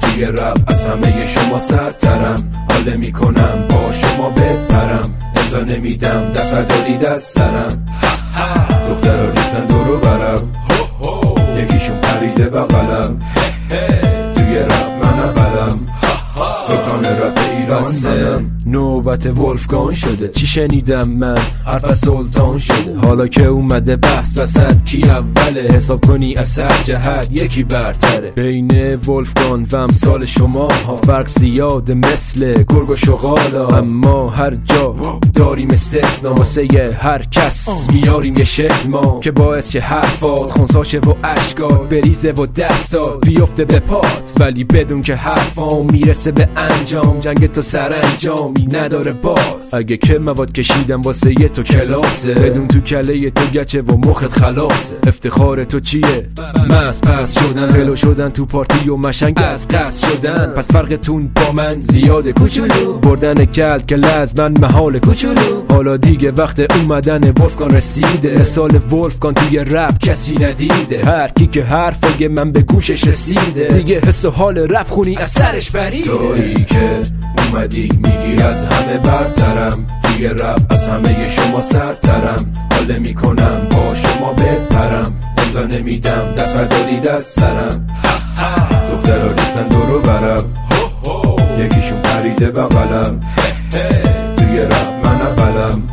توی رب از همه شما سرترم. حال می‌کنم با شما بپرم. امضا نمیدم دست بردارید از سرم. دخترها ریختن دورو برم. یکیشون پریده بغلم. توی رب من اولم. سلطان رب ایران منم. نوبت ولفگان شده. چی شنیدم من؟ حرف سلطان شده. حالا که اومده بحث وسط کی اوله. حساب کنی از سر جهت یکی برتره. بین ولفگان و امثال شما ها فرق زیاده مثل گرگ و شغالا. اما هر جا داریم استثنا واسه هر کس. میاریم یه شکل ما که باعث چه حرفات خونساشه و اشکات بریزه و دستات بیفته به پات. ولی بدون که حرفام می‌رسه به انجام. جنگ تو سرانجامی نداره باز. اگه که مواد کشیدم واسه یه تو کلاسه. بدون تو کله تو گچه و مخت خلاصه. افتخار تو چیه؟ مس پس شدن. فلو شدن تو پارتی و مشنگ از قصد شدن. پس فرقتون با من زیاده کوچولو. بردن کل که از من محال کوچولو. حالا دیگه وقت اومدن ولفگان رسیده. مثال ولفگان توی رپ کسی ندیده. هر کی که حرف من به گوشش رسیده. دیگه حس و حال رپ خونی از سرش بریده تویی که اومدی میگی از همه برترم. توی رب از همه شما سرترم. حاله می‌کنم با شما بپرم. امضا نمیدم دست بردارید از سرم. دخترها ریختن دورو برم. یکیشون پریده بغلم. توی رب من اولم.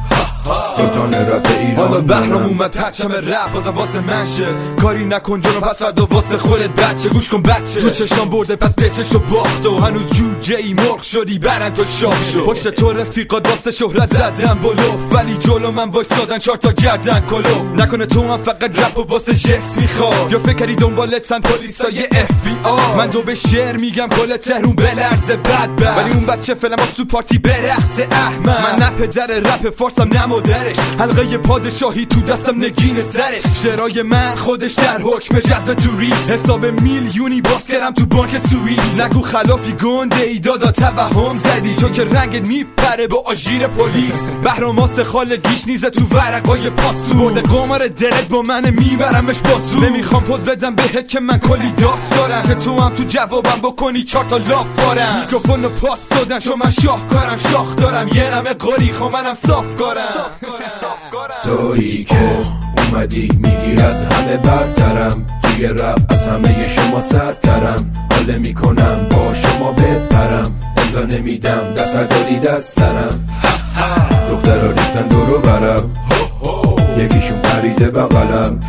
سلطان رب ایران حالا بهرام. اومد پرچم رپ بازم واسه منشه کاری نکن جلو پس فردا واسه خودت بچه. گوش کن بچه. تو چشام برده پس پیچش و باخت و هنوز جوجه ای مرغ شدی برن تو شاه شد پشت تو رفیقات واسه شهرت زدن بلوف ولی جلو من وایسادن چهار تا گردن کلو. نکنه تو هم فقط رپ و واسه جست می‌خواد یا فکری دنبالتن پلیسای اف بی آر من دو به شعر میگم کل تهرون بلرزه بد بد ولی اون بچه فلم تو پارتی برقصه احمد. من نه پدر رپ فارسم نه مادرش حلقه پادشاهی تو دستم نگین سرش. شعرهای من خودش در حکم جذب توریست. حساب میلیونی باز کردم تو بانک سوئیس. نگو خلافی گنده ای دادا توهم زدی. تو که رنگت میپره با آژیر پلیس. بهرام خال گیش نیزه تو ورقای پاسو. برده قمار دلت با من میبرمش باسو نمی‌خوام پوز بدم بهت که من کلی داف دارم که تو هم تو جوابم بکنی چهار تا لاف بارم. میکروفون رو پاس دادن چون من شاه کارم شاخ دارم. یه نمه قاری خب منم صاف کارم. تویی که اومدی میگی از همه برترم. توی رب از همه شما سرترم. حاله می‌کنم با شما بپرم. امضا نمیدم دست بردارید از سرم. دخترها ریختن دورو برم. یکیشون پریده بغلم.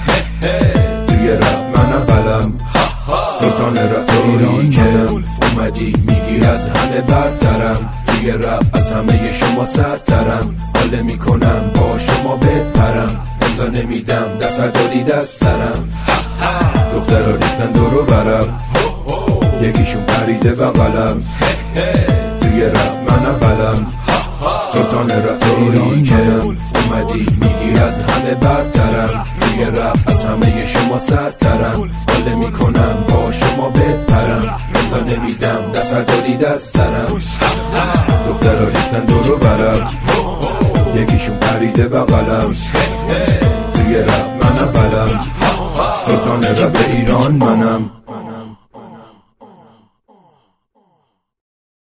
توی رب من اولم. سلطان رب ایران منم اومدی میگی از همه برترم. توی رب از همه شما سرترم حاله می‌کنم با شما بپرم. امضا نمیدم دست بردارید از سرم. دخترها ریختن دورو برم یکیشون پریده بغلم توی رب من اولم. سلطان رب ایران منم اومدی میگی از همه برترم. توی رب از همه شما سرترم حاله می‌کنم با شما بپرم. امضا نمیدم دست بردارید از سرم. دخترها ریختن دورو برم یکیشون پریده بغلم توی رب من اولم. سلطان رب ایران منم.